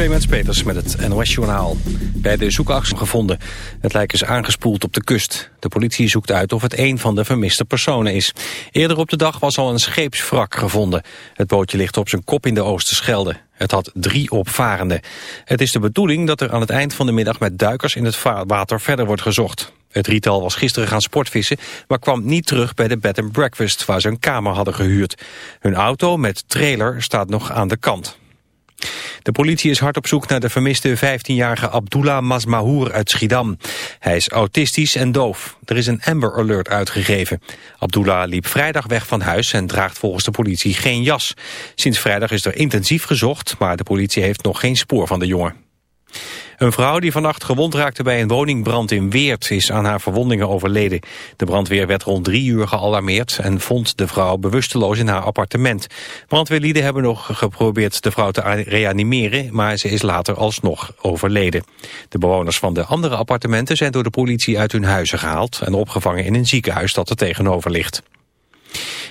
Clemens Peters met het NOS-journaal. Bij de zoekactie gevonden. Het lijk is aangespoeld op de kust. De politie zoekt uit of het een van de vermiste personen is. Eerder op de dag was al een scheepswrak gevonden. Het bootje ligt op zijn kop in de Oosterschelde. Het had drie opvarenden. Het is de bedoeling dat er aan het eind van de middag met duikers in het water verder wordt gezocht. Het rietal was gisteren gaan sportvissen, maar kwam niet terug bij de bed and breakfast waar ze een kamer hadden gehuurd. Hun auto met trailer staat nog aan de kant. De politie is hard op zoek naar de vermiste 15-jarige Abdullah Masmahour uit Schiedam. Hij is autistisch en doof. Er is een Amber Alert uitgegeven. Abdullah liep vrijdag weg van huis en draagt volgens de politie geen jas. Sinds vrijdag is er intensief gezocht, maar de politie heeft nog geen spoor van de jongen. Een vrouw die vannacht gewond raakte bij een woningbrand in Weert is aan haar verwondingen overleden. De brandweer werd rond drie uur gealarmeerd en vond de vrouw bewusteloos in haar appartement. Brandweerlieden hebben nog geprobeerd de vrouw te reanimeren, maar ze is later alsnog overleden. De bewoners van de andere appartementen zijn door de politie uit hun huizen gehaald en opgevangen in een ziekenhuis dat er tegenover ligt.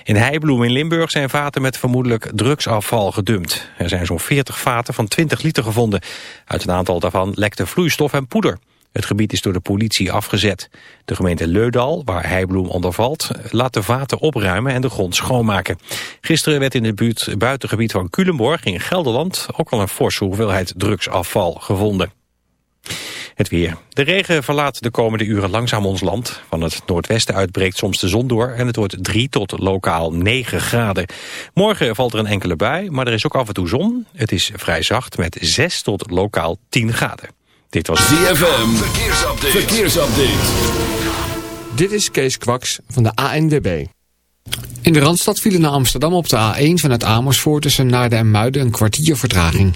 In Heibloem in Limburg zijn vaten met vermoedelijk drugsafval gedumpt. Er zijn zo'n 40 vaten van 20 liter gevonden. Uit een aantal daarvan lekte vloeistof en poeder. Het gebied is door de politie afgezet. De gemeente Leudal, waar Heibloem onder valt, laat de vaten opruimen en de grond schoonmaken. Gisteren werd in het buurt, buitengebied van Culemborg in Gelderland ook al een forse hoeveelheid drugsafval gevonden. Het weer. De regen verlaat de komende uren langzaam ons land. Van het noordwesten uitbreekt soms de zon door en het wordt 3 tot lokaal 9 graden. Morgen valt er een enkele bui, maar er is ook af en toe zon. Het is vrij zacht met 6 tot lokaal 10 graden. Dit was ZFM. Verkeersupdate. Verkeersupdate. Dit is Kees Kwaks van de ANWB. In de Randstad vielen naar Amsterdam op de A1 vanuit Amersfoort tussen Naarden en Muiden een kwartier vertraging.